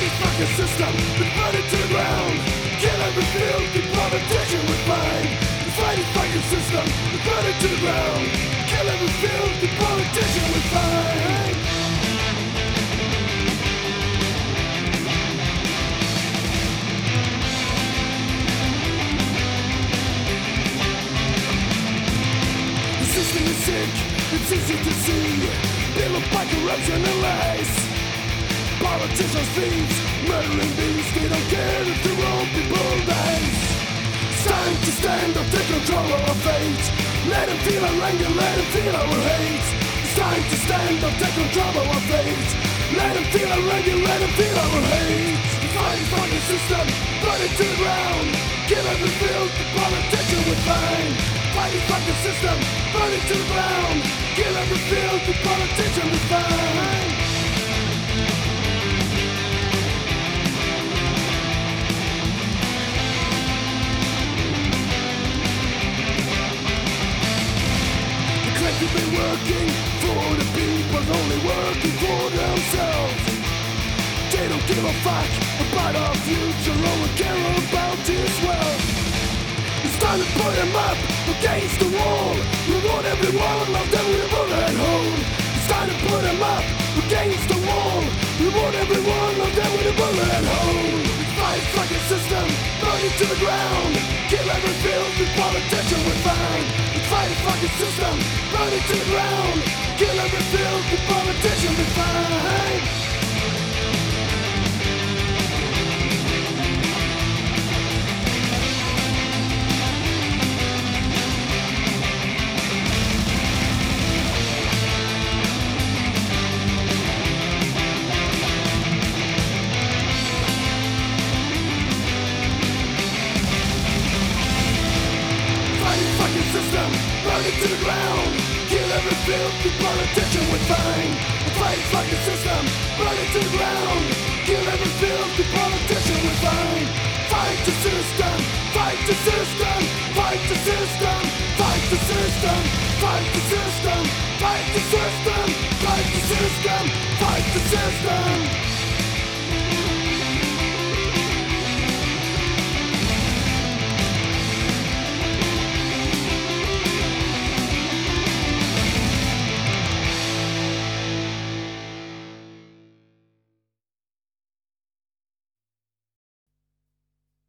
fucking system, we burn it to the ground. Kill every filthy politician we find. The fucking system, we burn it to the ground. Kill every filthy politician we find. The system is sick, it's easy to see. Built by corruption and lies. Politicians, thieves, murdering beasts, they don't care if their own people dies. It's time to stand up, take control of our fate. Let them feel our anger, let them feel our hate. It's time to stand up, take control of our fate. Let them feel our anger, let them feel our hate. The fight fucking system, burn it to the ground. Kill every filthy politician we find. Fight the system, burn it to the ground. Clique have been working for the people, only working for themselves. They don't give a fuck about our future, all we care about is wealth. It's time to put them up against the wall. We want everyone of them with a bullet hole. It's time to put them up against the wall. We want everyone of them with a bullet hole. Fight fucking system, burn it to the ground. Kill every filthy politician we find. The system, burn it to the ground. Kill every filthy politician we find. System, burn it to the ground. Kill every filthy politician we find. Fight the fucking system, burn it to the ground. Kill every filthy politician we find. Fight the system, fight the system, fight the system, fight the system, fight the system, fight the